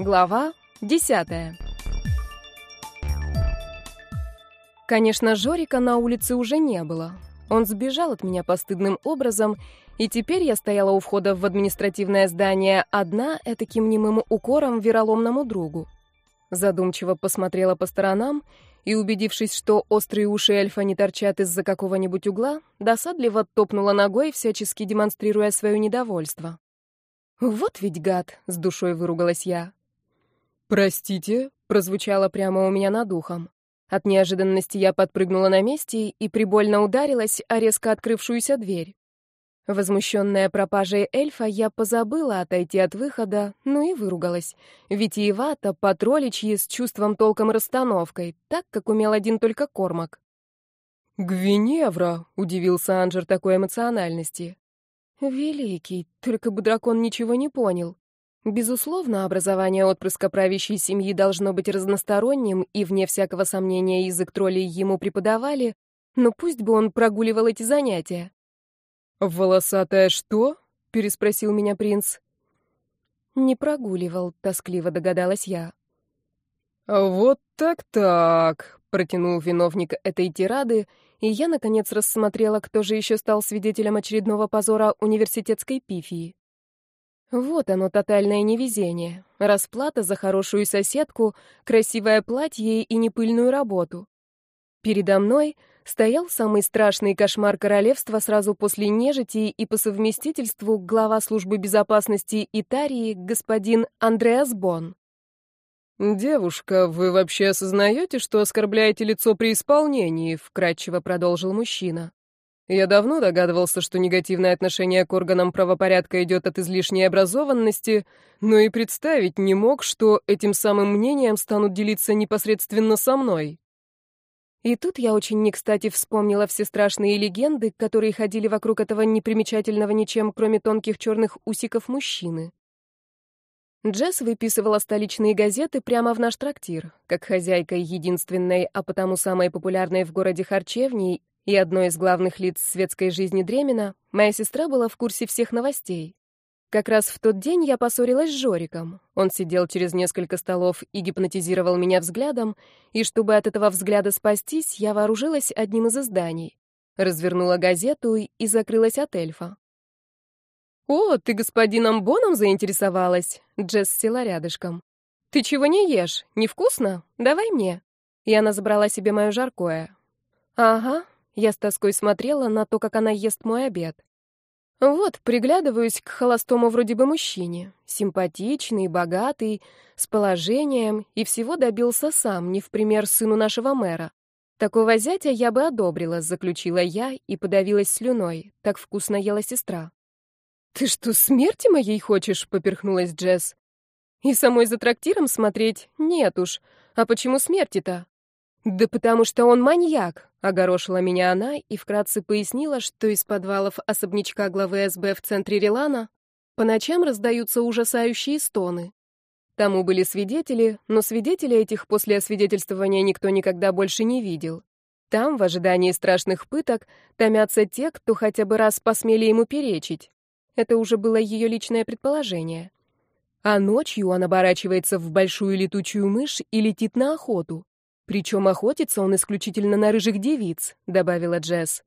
Глава 10. Конечно, Жорика на улице уже не было. Он сбежал от меня постыдным образом, и теперь я стояла у входа в административное здание одна, этаким немым укором вероломному другу. Задумчиво посмотрела по сторонам и, убедившись, что острые уши эльфа не торчат из-за какого-нибудь угла, досадливо топнула ногой, всячески демонстрируя свое недовольство. «Вот ведь гад!» — с душой выругалась я. «Простите», — прозвучало прямо у меня над ухом. От неожиданности я подпрыгнула на месте и прибольно ударилась о резко открывшуюся дверь. Возмущенная пропажей эльфа, я позабыла отойти от выхода, ну и выругалась. Ведь Витиевато, патроличьи, с чувством толком расстановкой, так, как умел один только Кормак. «Гвиневра!» — удивился Анджер такой эмоциональности. «Великий, только бы дракон ничего не понял. Безусловно, образование отпрыска правящей семьи должно быть разносторонним, и, вне всякого сомнения, язык троллей ему преподавали, но пусть бы он прогуливал эти занятия. «Волосатое что?» — переспросил меня принц. «Не прогуливал», — тоскливо догадалась я. «А «Вот так-так», — протянул виновник этой тирады, и я, наконец, рассмотрела, кто же еще стал свидетелем очередного позора университетской пифии. Вот оно, тотальное невезение. Расплата за хорошую соседку, красивое платье и непыльную работу. Передо мной стоял самый страшный кошмар королевства сразу после нежити и по совместительству глава службы безопасности Итарии господин Андреас Бон. «Девушка, вы вообще осознаете, что оскорбляете лицо при исполнении?» — вкратчиво продолжил мужчина. Я давно догадывался, что негативное отношение к органам правопорядка идет от излишней образованности, но и представить не мог, что этим самым мнением станут делиться непосредственно со мной. И тут я очень не кстати вспомнила все страшные легенды, которые ходили вокруг этого непримечательного ничем, кроме тонких черных усиков мужчины. Джесс выписывала столичные газеты прямо в наш трактир, как хозяйка единственной, а потому самой популярной в городе харчевни и одной из главных лиц светской жизни Дремина, моя сестра была в курсе всех новостей. Как раз в тот день я поссорилась с Жориком. Он сидел через несколько столов и гипнотизировал меня взглядом, и чтобы от этого взгляда спастись, я вооружилась одним из изданий. Развернула газету и закрылась от эльфа. «О, ты господином Боном заинтересовалась?» Джесс села рядышком. «Ты чего не ешь? Невкусно? Давай мне». И она забрала себе мое жаркое. «Ага, я с тоской смотрела на то, как она ест мой обед. Вот, приглядываюсь к холостому вроде бы мужчине. Симпатичный, богатый, с положением, и всего добился сам, не в пример сыну нашего мэра. Такого зятя я бы одобрила, заключила я и подавилась слюной. Так вкусно ела сестра. «Ты что, смерти моей хочешь?» — поперхнулась Джесс. «И самой за трактиром смотреть? Нет уж. А почему смерти-то?» «Да потому что он маньяк. Огорошила меня она и вкратце пояснила, что из подвалов особнячка главы СБ в центре Рилана по ночам раздаются ужасающие стоны. Тому были свидетели, но свидетелей этих после освидетельствования никто никогда больше не видел. Там, в ожидании страшных пыток, томятся те, кто хотя бы раз посмели ему перечить. Это уже было ее личное предположение. А ночью он оборачивается в большую летучую мышь и летит на охоту. Причем охотится он исключительно на рыжих девиц», — добавила Джесс.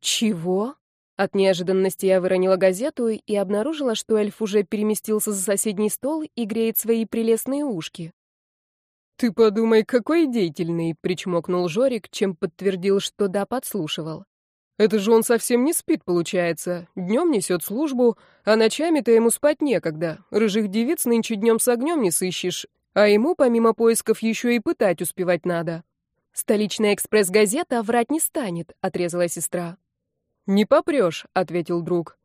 «Чего?» От неожиданности я выронила газету и обнаружила, что эльф уже переместился за соседний стол и греет свои прелестные ушки. «Ты подумай, какой деятельный!» — причмокнул Жорик, чем подтвердил, что да, подслушивал. «Это же он совсем не спит, получается. Днем несет службу, а ночами-то ему спать некогда. Рыжих девиц нынче днем с огнем не сыщешь, а ему, помимо поисков, еще и пытать успевать надо. «Столичная экспресс-газета врать не станет», — отрезала сестра. «Не попрешь», — ответил друг.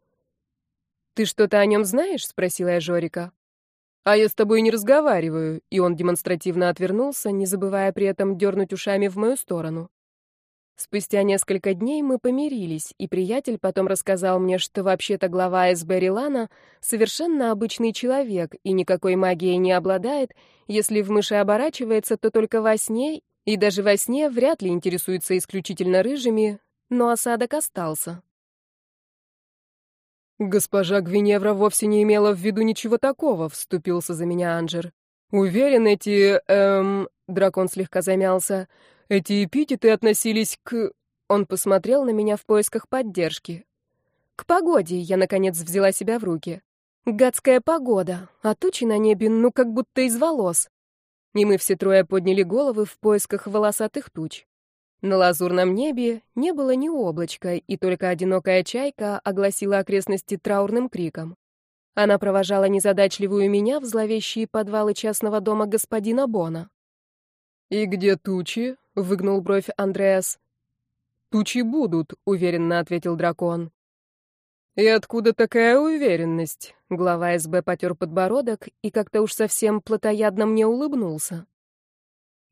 «Ты что-то о нем знаешь?» — спросила я Жорика. «А я с тобой не разговариваю», — и он демонстративно отвернулся, не забывая при этом дернуть ушами в мою сторону. Спустя несколько дней мы помирились, и приятель потом рассказал мне, что вообще-то глава СБ Рилана совершенно обычный человек и никакой магией не обладает, если в мыши оборачивается, то только во сне, и даже во сне вряд ли интересуется исключительно рыжими, но осадок остался. «Госпожа Гвиневра вовсе не имела в виду ничего такого», — вступился за меня Анджер. «Уверен, эти, эм, Дракон слегка замялся. «Эти эпитеты относились к...» Он посмотрел на меня в поисках поддержки. «К погоде» я, наконец, взяла себя в руки. «Гадская погода, а тучи на небе, ну, как будто из волос». И мы все трое подняли головы в поисках волосатых туч. На лазурном небе не было ни облачка, и только одинокая чайка огласила окрестности траурным криком. Она провожала незадачливую меня в зловещие подвалы частного дома господина Бона. «И где тучи?» — выгнул бровь Андреас. «Тучи будут», — уверенно ответил дракон. «И откуда такая уверенность?» Глава СБ потер подбородок и как-то уж совсем плотоядно мне улыбнулся.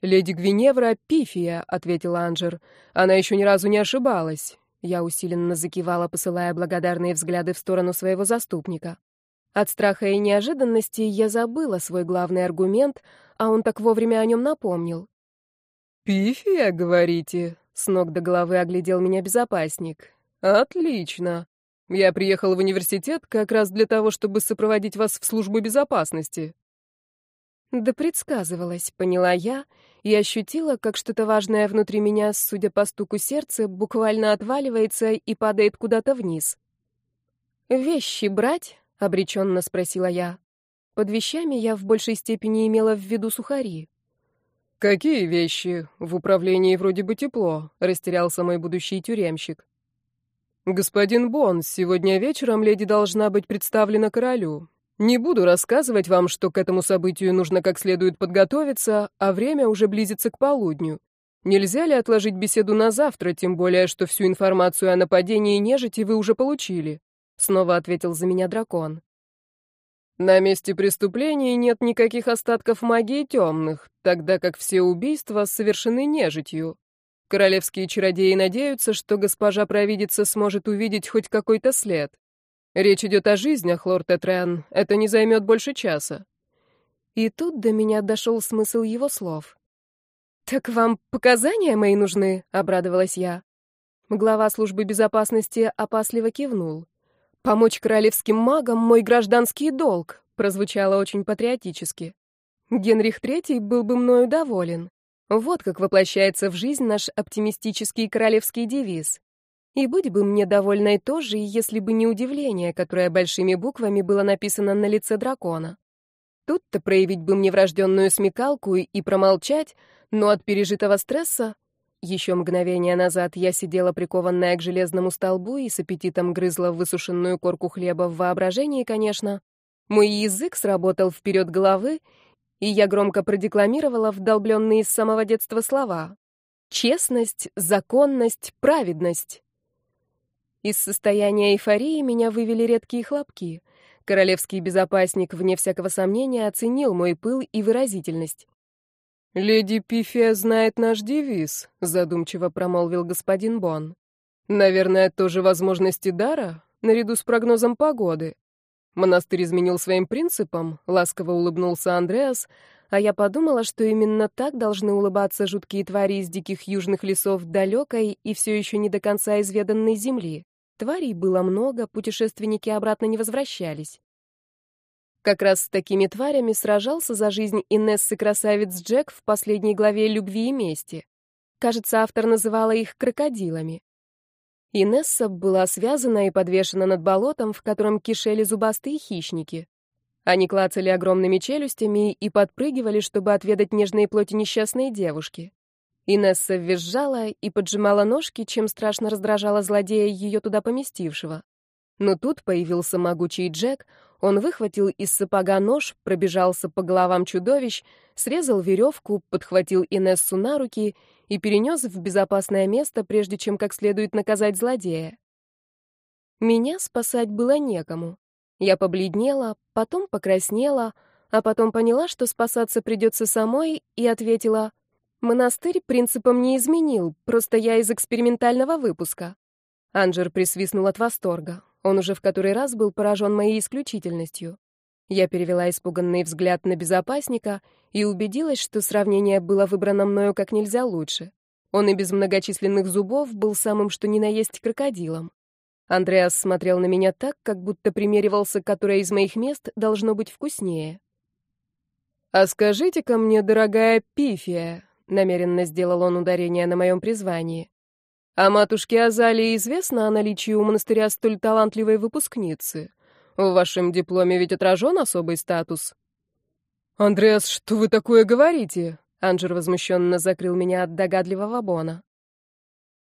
«Леди Гвиневра — пифия», — ответил Анжер. «Она еще ни разу не ошибалась». Я усиленно закивала, посылая благодарные взгляды в сторону своего заступника. От страха и неожиданности я забыла свой главный аргумент, а он так вовремя о нем напомнил. «Пифия, говорите?» — с ног до головы оглядел меня безопасник. «Отлично. Я приехал в университет как раз для того, чтобы сопроводить вас в службу безопасности». Да предсказывалось, поняла я, и ощутила, как что-то важное внутри меня, судя по стуку сердца, буквально отваливается и падает куда-то вниз. «Вещи брать?» — обреченно спросила я. Под вещами я в большей степени имела в виду сухари. «Какие вещи? В управлении вроде бы тепло», — растерялся мой будущий тюремщик. «Господин Бон, сегодня вечером леди должна быть представлена королю. Не буду рассказывать вам, что к этому событию нужно как следует подготовиться, а время уже близится к полудню. Нельзя ли отложить беседу на завтра, тем более, что всю информацию о нападении нежити вы уже получили?» Снова ответил за меня дракон. На месте преступления нет никаких остатков магии темных, тогда как все убийства совершены нежитью. Королевские чародеи надеются, что госпожа провидица сможет увидеть хоть какой-то след. Речь идет о жизнях, лорд Этрен. Это не займет больше часа. И тут до меня дошел смысл его слов. «Так вам показания мои нужны?» — обрадовалась я. Глава службы безопасности опасливо кивнул. Помочь королевским магам — мой гражданский долг, прозвучало очень патриотически. Генрих III был бы мною доволен. Вот как воплощается в жизнь наш оптимистический королевский девиз. И быть бы мне довольной тоже, если бы не удивление, которое большими буквами было написано на лице дракона. Тут-то проявить бы мне врожденную смекалку и промолчать, но от пережитого стресса еще мгновение назад я сидела прикованная к железному столбу и с аппетитом грызла высушенную корку хлеба в воображении, конечно. Мой язык сработал вперед головы, и я громко продекламировала вдолбленные с самого детства слова. Честность, законность, праведность. Из состояния эйфории меня вывели редкие хлопки. Королевский безопасник, вне всякого сомнения, оценил мой пыл и выразительность. «Леди Пифия знает наш девиз», — задумчиво промолвил господин Бон. «Наверное, тоже возможности дара, наряду с прогнозом погоды». Монастырь изменил своим принципам, ласково улыбнулся Андреас, а я подумала, что именно так должны улыбаться жуткие твари из диких южных лесов далекой и все еще не до конца изведанной земли. Тварей было много, путешественники обратно не возвращались. Как раз с такими тварями сражался за жизнь Инессы-красавец Джек в последней главе «Любви и мести». Кажется, автор называла их крокодилами. Инесса была связана и подвешена над болотом, в котором кишели зубастые хищники. Они клацали огромными челюстями и подпрыгивали, чтобы отведать нежные плоти несчастной девушки. Инесса визжала и поджимала ножки, чем страшно раздражала злодея, ее туда поместившего. Но тут появился могучий Джек — он выхватил из сапога нож, пробежался по головам чудовищ, срезал веревку, подхватил Инессу на руки и перенес в безопасное место, прежде чем как следует наказать злодея. Меня спасать было некому. Я побледнела, потом покраснела, а потом поняла, что спасаться придется самой, и ответила, «Монастырь принципом не изменил, просто я из экспериментального выпуска». Анжер присвистнул от восторга. Он уже в который раз был поражен моей исключительностью. Я перевела испуганный взгляд на безопасника и убедилась, что сравнение было выбрано мною как нельзя лучше. Он и без многочисленных зубов был самым что ни на есть крокодилом. Андреас смотрел на меня так, как будто примеривался, которое из моих мест должно быть вкуснее. «А скажите-ка мне, дорогая Пифия», — намеренно сделал он ударение на моем призвании, а матушке Азалии известно о наличии у монастыря столь талантливой выпускницы. В вашем дипломе ведь отражен особый статус. «Андреас, что вы такое говорите?» Анджер возмущенно закрыл меня от догадливого Бона.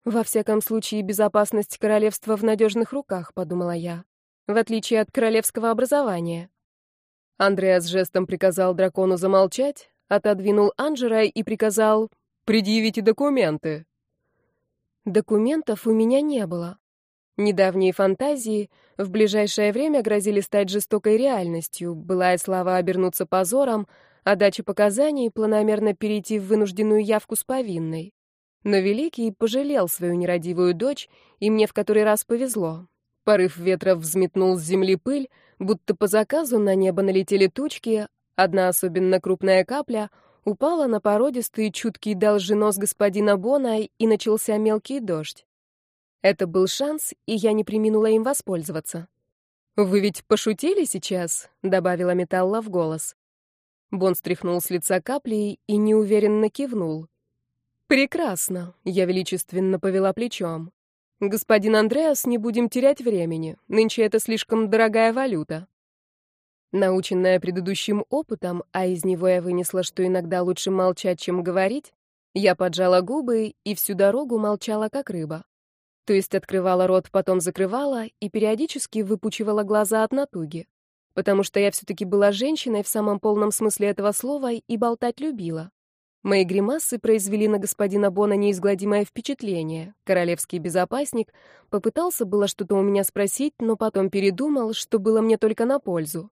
«Во всяком случае, безопасность королевства в надежных руках», — подумала я, в отличие от королевского образования. Андреас жестом приказал дракону замолчать, отодвинул Анджера и приказал «предъявите документы». Документов у меня не было. Недавние фантазии в ближайшее время грозили стать жестокой реальностью, Была и слава обернуться позором, а дача показаний планомерно перейти в вынужденную явку с повинной. Но Великий пожалел свою нерадивую дочь, и мне в который раз повезло. Порыв ветра взметнул с земли пыль, будто по заказу на небо налетели тучки, одна особенно крупная капля — упала на породистый чуткий долженос господина Бона, и начался мелкий дождь. Это был шанс, и я не приминула им воспользоваться. «Вы ведь пошутили сейчас?» — добавила металла в голос. Бон стряхнул с лица капли и неуверенно кивнул. «Прекрасно!» — я величественно повела плечом. «Господин Андреас, не будем терять времени. Нынче это слишком дорогая валюта». Наученная предыдущим опытом, а из него я вынесла, что иногда лучше молчать, чем говорить, я поджала губы и всю дорогу молчала, как рыба. То есть открывала рот, потом закрывала и периодически выпучивала глаза от натуги. Потому что я все-таки была женщиной в самом полном смысле этого слова и болтать любила. Мои гримасы произвели на господина Бона неизгладимое впечатление. Королевский безопасник попытался было что-то у меня спросить, но потом передумал, что было мне только на пользу.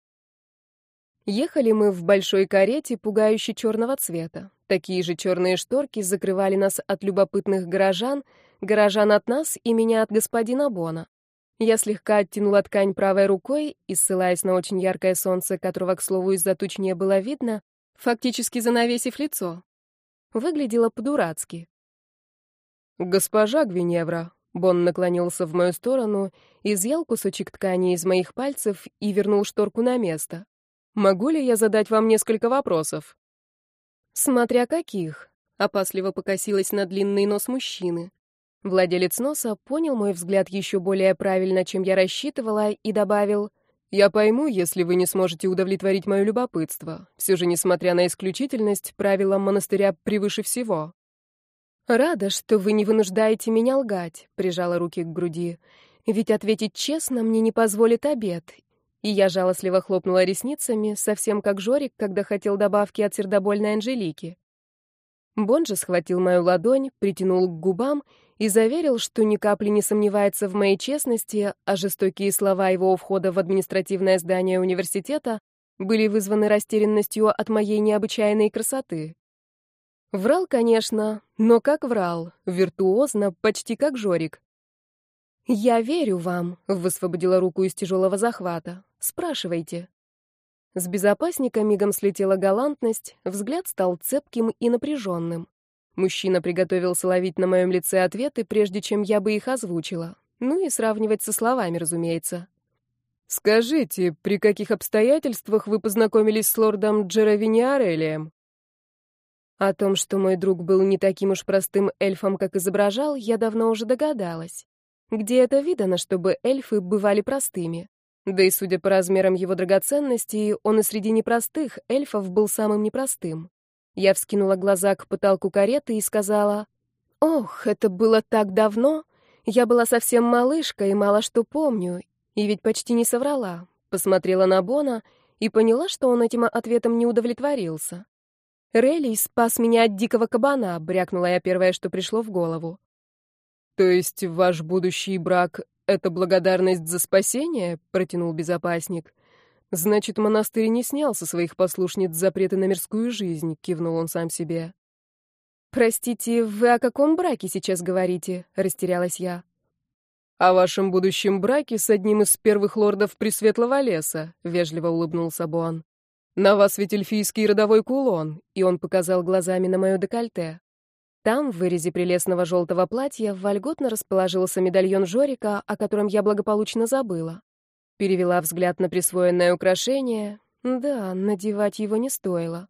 Ехали мы в большой карете, пугающей черного цвета. Такие же черные шторки закрывали нас от любопытных горожан, горожан от нас и меня от господина Бона. Я слегка оттянула ткань правой рукой и, ссылаясь на очень яркое солнце, которого, к слову, из-за туч не было видно, фактически занавесив лицо. Выглядело по-дурацки. «Госпожа Гвиневра», — Бон наклонился в мою сторону, изъял кусочек ткани из моих пальцев и вернул шторку на место. Могу ли я задать вам несколько вопросов? Смотря каких, опасливо покосилась на длинный нос мужчины. Владелец носа понял мой взгляд еще более правильно, чем я рассчитывала, и добавил: "Я пойму, если вы не сможете удовлетворить мое любопытство. Все же, несмотря на исключительность, правила монастыря превыше всего". Рада, что вы не вынуждаете меня лгать, прижала руки к груди. Ведь ответить честно мне не позволит обед, и я жалостливо хлопнула ресницами, совсем как Жорик, когда хотел добавки от сердобольной Анжелики. Бонжи схватил мою ладонь, притянул к губам и заверил, что ни капли не сомневается в моей честности, а жестокие слова его у входа в административное здание университета были вызваны растерянностью от моей необычайной красоты. Врал, конечно, но как врал, виртуозно, почти как Жорик. «Я верю вам», — высвободила руку из тяжелого захвата. Спрашивайте. С безопасника мигом слетела галантность, взгляд стал цепким и напряженным. Мужчина приготовился ловить на моем лице ответы, прежде чем я бы их озвучила. Ну и сравнивать со словами, разумеется. «Скажите, при каких обстоятельствах вы познакомились с лордом Джеровиниарелием?» О том, что мой друг был не таким уж простым эльфом, как изображал, я давно уже догадалась. Где это видано, чтобы эльфы бывали простыми? Да и, судя по размерам его драгоценностей, он и среди непростых эльфов был самым непростым. Я вскинула глаза к потолку кареты и сказала, «Ох, это было так давно! Я была совсем малышка и мало что помню, и ведь почти не соврала». Посмотрела на Бона и поняла, что он этим ответом не удовлетворился. «Релли спас меня от дикого кабана», — брякнула я первое, что пришло в голову. «То есть ваш будущий брак «Это благодарность за спасение?» — протянул безопасник. «Значит, монастырь не снял со своих послушниц запреты на мирскую жизнь», — кивнул он сам себе. «Простите, вы о каком браке сейчас говорите?» — растерялась я. «О вашем будущем браке с одним из первых лордов Пресветлого леса», — вежливо улыбнулся Буан. «На вас ведь эльфийский родовой кулон», — и он показал глазами на мое декольте. Там, в вырезе прелестного желтого платья, вольготно расположился медальон Жорика, о котором я благополучно забыла. Перевела взгляд на присвоенное украшение. Да, надевать его не стоило.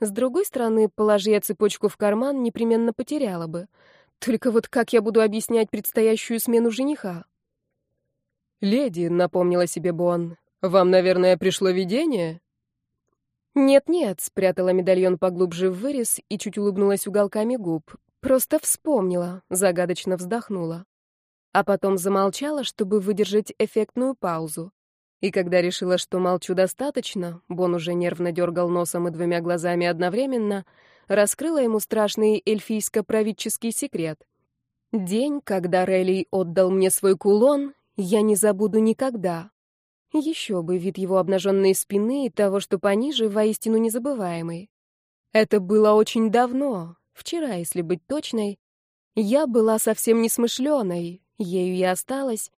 С другой стороны, положи я цепочку в карман, непременно потеряла бы. Только вот как я буду объяснять предстоящую смену жениха? «Леди», — напомнила себе Бон, — «вам, наверное, пришло видение?» «Нет-нет», — спрятала медальон поглубже в вырез и чуть улыбнулась уголками губ. «Просто вспомнила», — загадочно вздохнула. А потом замолчала, чтобы выдержать эффектную паузу. И когда решила, что молчу достаточно, Бон уже нервно дергал носом и двумя глазами одновременно, раскрыла ему страшный эльфийско-правительский секрет. «День, когда Релли отдал мне свой кулон, я не забуду никогда», еще бы, вид его обнаженной спины и того, что пониже, воистину незабываемый. Это было очень давно, вчера, если быть точной. Я была совсем несмышленой, ею и осталась.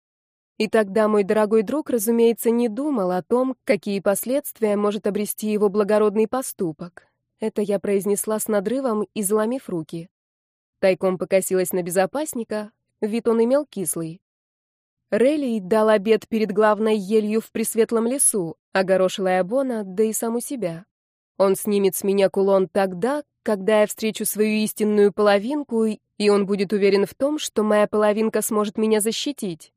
И тогда мой дорогой друг, разумеется, не думал о том, какие последствия может обрести его благородный поступок. Это я произнесла с надрывом и заломив руки. Тайком покосилась на безопасника, вид он имел кислый. Релли дал обед перед главной елью в пресветлом лесу, огорошила Абона, да и саму себя. Он снимет с меня кулон тогда, когда я встречу свою истинную половинку, и он будет уверен в том, что моя половинка сможет меня защитить.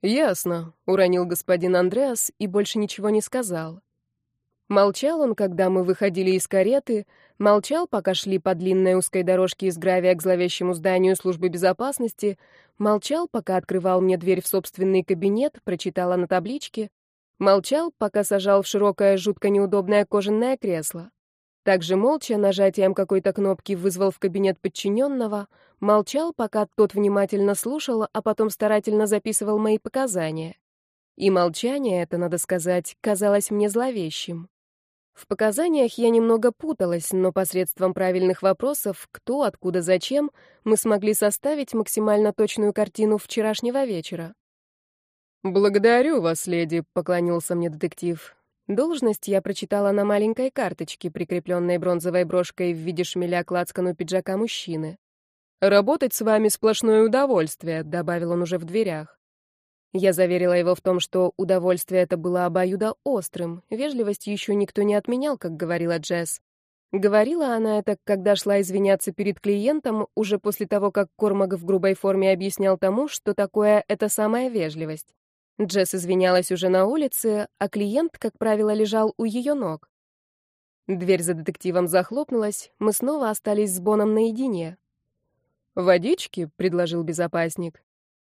Ясно, уронил господин Андреас и больше ничего не сказал. Молчал он, когда мы выходили из кареты, молчал, пока шли по длинной узкой дорожке из гравия к зловещему зданию службы безопасности, Молчал, пока открывал мне дверь в собственный кабинет, прочитала на табличке. Молчал, пока сажал в широкое, жутко неудобное кожаное кресло. Также молча, нажатием какой-то кнопки, вызвал в кабинет подчиненного. Молчал, пока тот внимательно слушал, а потом старательно записывал мои показания. И молчание это, надо сказать, казалось мне зловещим. В показаниях я немного путалась, но посредством правильных вопросов «кто», «откуда», «зачем» мы смогли составить максимально точную картину вчерашнего вечера. «Благодарю вас, леди», — поклонился мне детектив. Должность я прочитала на маленькой карточке, прикрепленной бронзовой брошкой в виде шмеля к лацкану пиджака мужчины. «Работать с вами сплошное удовольствие», — добавил он уже в дверях. Я заверила его в том, что удовольствие это было обоюдо острым, вежливость еще никто не отменял, как говорила Джесс. Говорила она это, когда шла извиняться перед клиентом, уже после того, как Кормак в грубой форме объяснял тому, что такое это самая вежливость. Джесс извинялась уже на улице, а клиент, как правило, лежал у ее ног. Дверь за детективом захлопнулась, мы снова остались с Боном наедине. «Водички?» — предложил безопасник.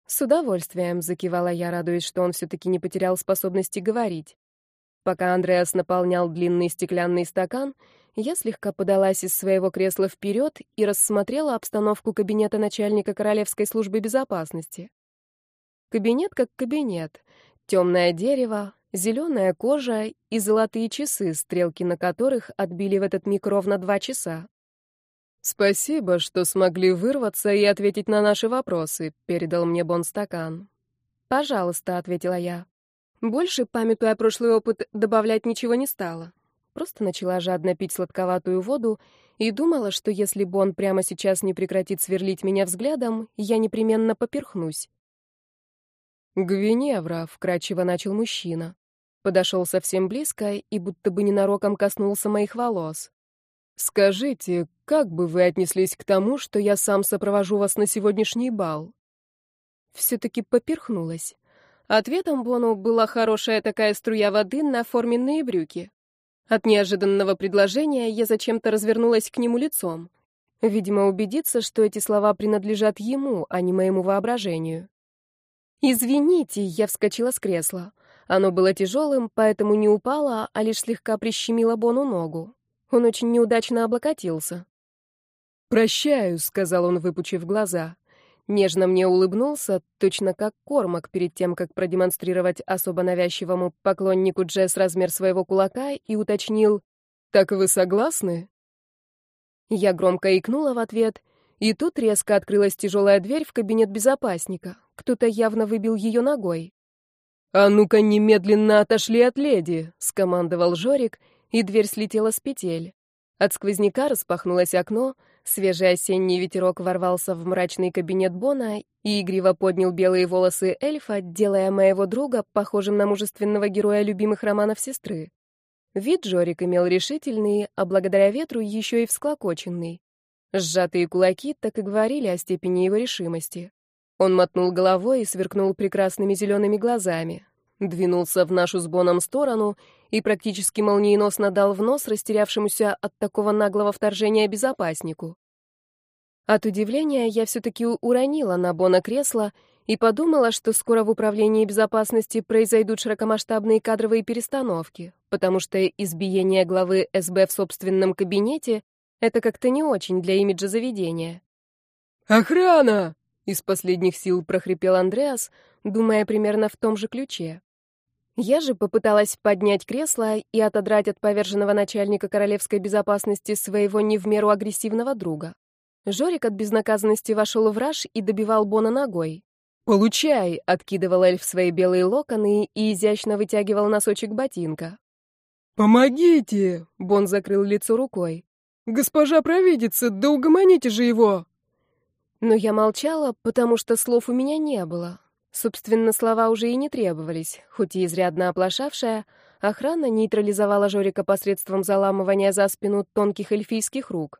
С удовольствием закивала я, радуясь, что он все-таки не потерял способности говорить. Пока Андреас наполнял длинный стеклянный стакан, я слегка подалась из своего кресла вперед и рассмотрела обстановку кабинета начальника Королевской службы безопасности. Кабинет как кабинет. Темное дерево, зеленая кожа и золотые часы, стрелки на которых отбили в этот миг ровно два часа. «Спасибо, что смогли вырваться и ответить на наши вопросы», — передал мне Бон стакан. «Пожалуйста», — ответила я. Больше, памятуя прошлый опыт, добавлять ничего не стала. Просто начала жадно пить сладковатую воду и думала, что если Бон прямо сейчас не прекратит сверлить меня взглядом, я непременно поперхнусь. «Гвиневра», — вкратчиво начал мужчина. Подошел совсем близко и будто бы ненароком коснулся моих волос. Скажите, как бы вы отнеслись к тому, что я сам сопровожу вас на сегодняшний бал? Все-таки поперхнулась. Ответом Бону была хорошая такая струя воды на форменные брюки. От неожиданного предложения я зачем-то развернулась к нему лицом. Видимо, убедиться, что эти слова принадлежат ему, а не моему воображению. «Извините», — я вскочила с кресла. Оно было тяжелым, поэтому не упало, а лишь слегка прищемило Бону ногу. Он очень неудачно облокотился. «Прощаю», — сказал он, выпучив глаза. Нежно мне улыбнулся, точно как Кормак перед тем, как продемонстрировать особо навязчивому поклоннику Джесс размер своего кулака, и уточнил «Так вы согласны?» Я громко икнула в ответ, и тут резко открылась тяжелая дверь в кабинет безопасника. Кто-то явно выбил ее ногой. «А ну-ка, немедленно отошли от леди!» — скомандовал Жорик, и дверь слетела с петель. От сквозняка распахнулось окно, свежий осенний ветерок ворвался в мрачный кабинет Бона и игриво поднял белые волосы эльфа, делая моего друга похожим на мужественного героя любимых романов сестры. Вид Джорик имел решительный, а благодаря ветру еще и всклокоченный. Сжатые кулаки так и говорили о степени его решимости. Он мотнул головой и сверкнул прекрасными зелеными глазами. Двинулся в нашу с Боном сторону и практически молниеносно дал в нос растерявшемуся от такого наглого вторжения безопаснику. От удивления я все-таки уронила на Бона кресло и подумала, что скоро в Управлении безопасности произойдут широкомасштабные кадровые перестановки, потому что избиение главы СБ в собственном кабинете — это как-то не очень для имиджа заведения. «Охрана!» — из последних сил прохрипел Андреас, думая примерно в том же ключе. Я же попыталась поднять кресло и отодрать от поверженного начальника королевской безопасности своего не в меру агрессивного друга. Жорик от безнаказанности вошел в раж и добивал Бона ногой. «Получай!» — откидывал эльф свои белые локоны и изящно вытягивал носочек ботинка. «Помогите!» — Бон закрыл лицо рукой. «Госпожа провидица, да угомоните же его!» Но я молчала, потому что слов у меня не было. Собственно, слова уже и не требовались, хоть и изрядно оплошавшая, охрана нейтрализовала Жорика посредством заламывания за спину тонких эльфийских рук.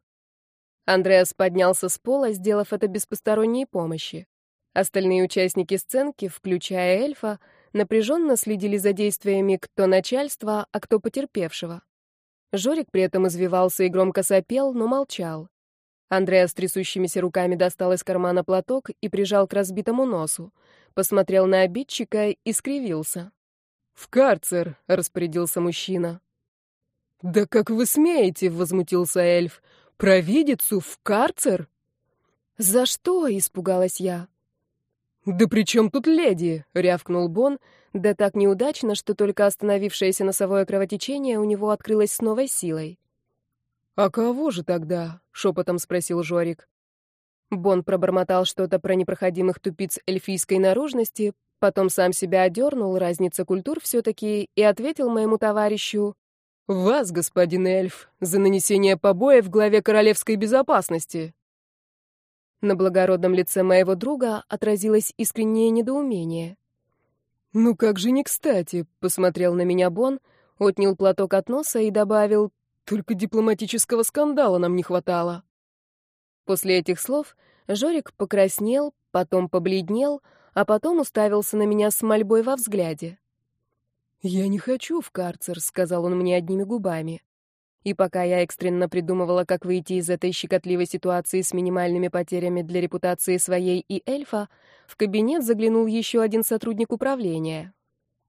Андреас поднялся с пола, сделав это без посторонней помощи. Остальные участники сценки, включая эльфа, напряженно следили за действиями кто начальства, а кто потерпевшего. Жорик при этом извивался и громко сопел, но молчал. Андреас трясущимися руками достал из кармана платок и прижал к разбитому носу. Посмотрел на обидчика и скривился. «В карцер!» — распорядился мужчина. «Да как вы смеете!» — возмутился эльф. «Провидицу в карцер?» «За что?» — испугалась я. «Да при чем тут леди?» — рявкнул Бон, да так неудачно, что только остановившееся носовое кровотечение у него открылось с новой силой. «А кого же тогда?» — шепотом спросил Жорик. Бон пробормотал что-то про непроходимых тупиц эльфийской наружности, потом сам себя одернул, разница культур все-таки, и ответил моему товарищу. «Вас, господин эльф, за нанесение побоя в главе королевской безопасности!» На благородном лице моего друга отразилось искреннее недоумение. «Ну как же не кстати!» — посмотрел на меня Бон, отнял платок от носа и добавил только дипломатического скандала нам не хватало. После этих слов Жорик покраснел, потом побледнел, а потом уставился на меня с мольбой во взгляде. «Я не хочу в карцер», — сказал он мне одними губами. И пока я экстренно придумывала, как выйти из этой щекотливой ситуации с минимальными потерями для репутации своей и эльфа, в кабинет заглянул еще один сотрудник управления.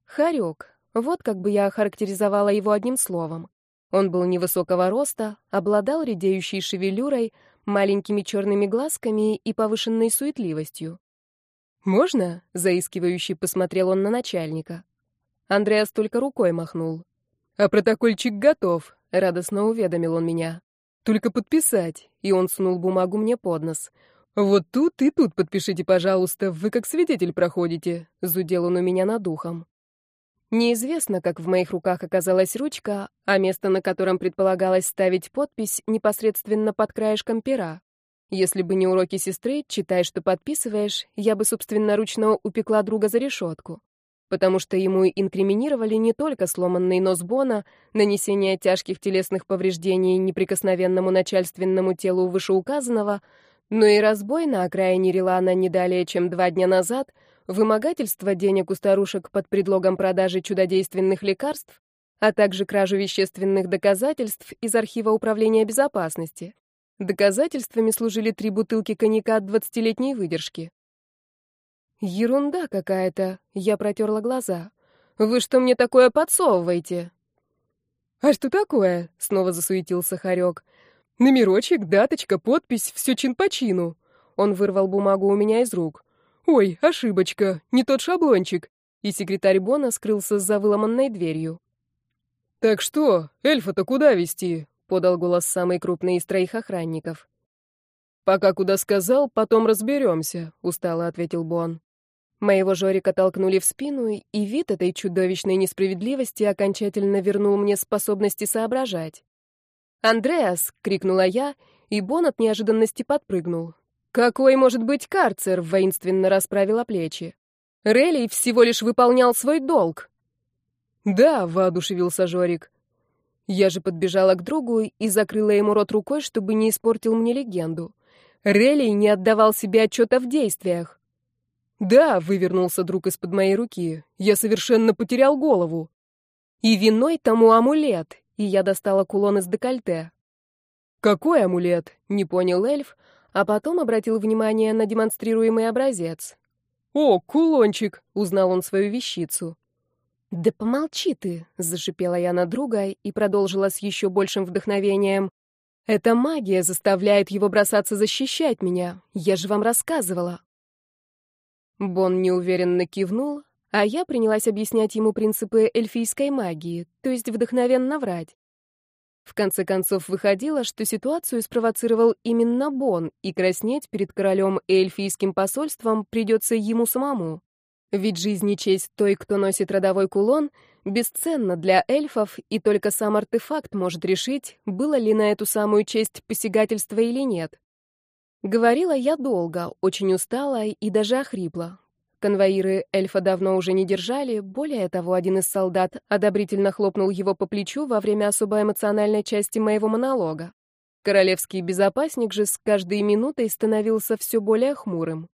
Харек. Вот как бы я охарактеризовала его одним словом. Он был невысокого роста, обладал редеющей шевелюрой, маленькими черными глазками и повышенной суетливостью. «Можно?» — заискивающе посмотрел он на начальника. Андреас только рукой махнул. «А протокольчик готов», — радостно уведомил он меня. «Только подписать», — и он сунул бумагу мне под нос. «Вот тут и тут подпишите, пожалуйста, вы как свидетель проходите», — зудел он у меня над ухом. Неизвестно, как в моих руках оказалась ручка, а место, на котором предполагалось ставить подпись, непосредственно под краешком пера. Если бы не уроки сестры, читай, что подписываешь, я бы собственноручно упекла друга за решетку. Потому что ему инкриминировали не только сломанный нос Бона, нанесение тяжких телесных повреждений неприкосновенному начальственному телу вышеуказанного, но и разбой на окраине Рилана не далее, чем два дня назад — вымогательство денег у старушек под предлогом продажи чудодейственных лекарств, а также кражу вещественных доказательств из архива Управления безопасности. Доказательствами служили три бутылки коньяка от 20-летней выдержки. «Ерунда какая-то», — я протерла глаза. «Вы что мне такое подсовываете?» «А что такое?» — снова засуетился Харек. «Номерочек, даточка, подпись, все чин по чину». Он вырвал бумагу у меня из рук. Ой, ошибочка, не тот шаблончик. И секретарь Бона скрылся за выломанной дверью. Так что, эльфа-то куда вести? подал голос самый крупный из троих охранников. Пока куда сказал, потом разберемся», — устало ответил Бон. Моего Жорика толкнули в спину, и вид этой чудовищной несправедливости окончательно вернул мне способности соображать. «Андреас!» — крикнула я, и Бон от неожиданности подпрыгнул. Какой может быть карцер, воинственно расправила плечи. Релли всего лишь выполнял свой долг. Да, воодушевился Жорик. Я же подбежала к другу и закрыла ему рот рукой, чтобы не испортил мне легенду. Релли не отдавал себе отчета в действиях. Да, вывернулся друг из-под моей руки. Я совершенно потерял голову. И виной тому амулет. И я достала кулон из декольте. Какой амулет? Не понял эльф, а потом обратил внимание на демонстрируемый образец. «О, кулончик!» — узнал он свою вещицу. «Да помолчи ты!» — зашипела я на друга и продолжила с еще большим вдохновением. «Эта магия заставляет его бросаться защищать меня. Я же вам рассказывала». Бон неуверенно кивнул, а я принялась объяснять ему принципы эльфийской магии, то есть вдохновенно врать. В конце концов, выходило, что ситуацию спровоцировал именно Бон, и краснеть перед королем и эльфийским посольством придется ему самому. Ведь жизнь и честь той, кто носит родовой кулон, бесценна для эльфов, и только сам артефакт может решить, было ли на эту самую честь посягательство или нет. Говорила я долго, очень устала и даже охрипла. Конвоиры эльфа давно уже не держали, более того, один из солдат одобрительно хлопнул его по плечу во время особо эмоциональной части моего монолога. Королевский безопасник же с каждой минутой становился все более хмурым.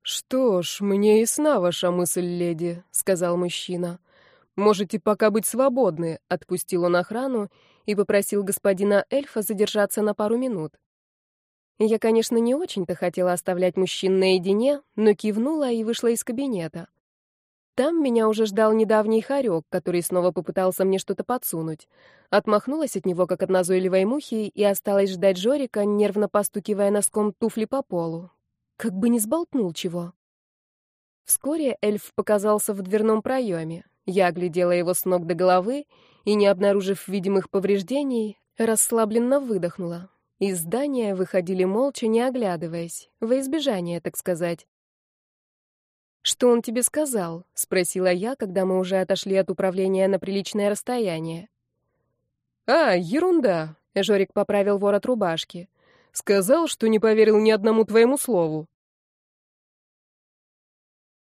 «Что ж, мне ясна ваша мысль, леди», — сказал мужчина. «Можете пока быть свободны», — отпустил он охрану и попросил господина эльфа задержаться на пару минут. Я, конечно, не очень-то хотела оставлять мужчин наедине, но кивнула и вышла из кабинета. Там меня уже ждал недавний хорек, который снова попытался мне что-то подсунуть. Отмахнулась от него, как от назойливой мухи, и осталась ждать Жорика, нервно постукивая носком туфли по полу. Как бы не сболтнул чего. Вскоре эльф показался в дверном проеме. Я оглядела его с ног до головы и, не обнаружив видимых повреждений, расслабленно выдохнула. Из здания выходили молча, не оглядываясь, во избежание, так сказать. «Что он тебе сказал?» — спросила я, когда мы уже отошли от управления на приличное расстояние. «А, ерунда!» — Жорик поправил ворот рубашки. «Сказал, что не поверил ни одному твоему слову».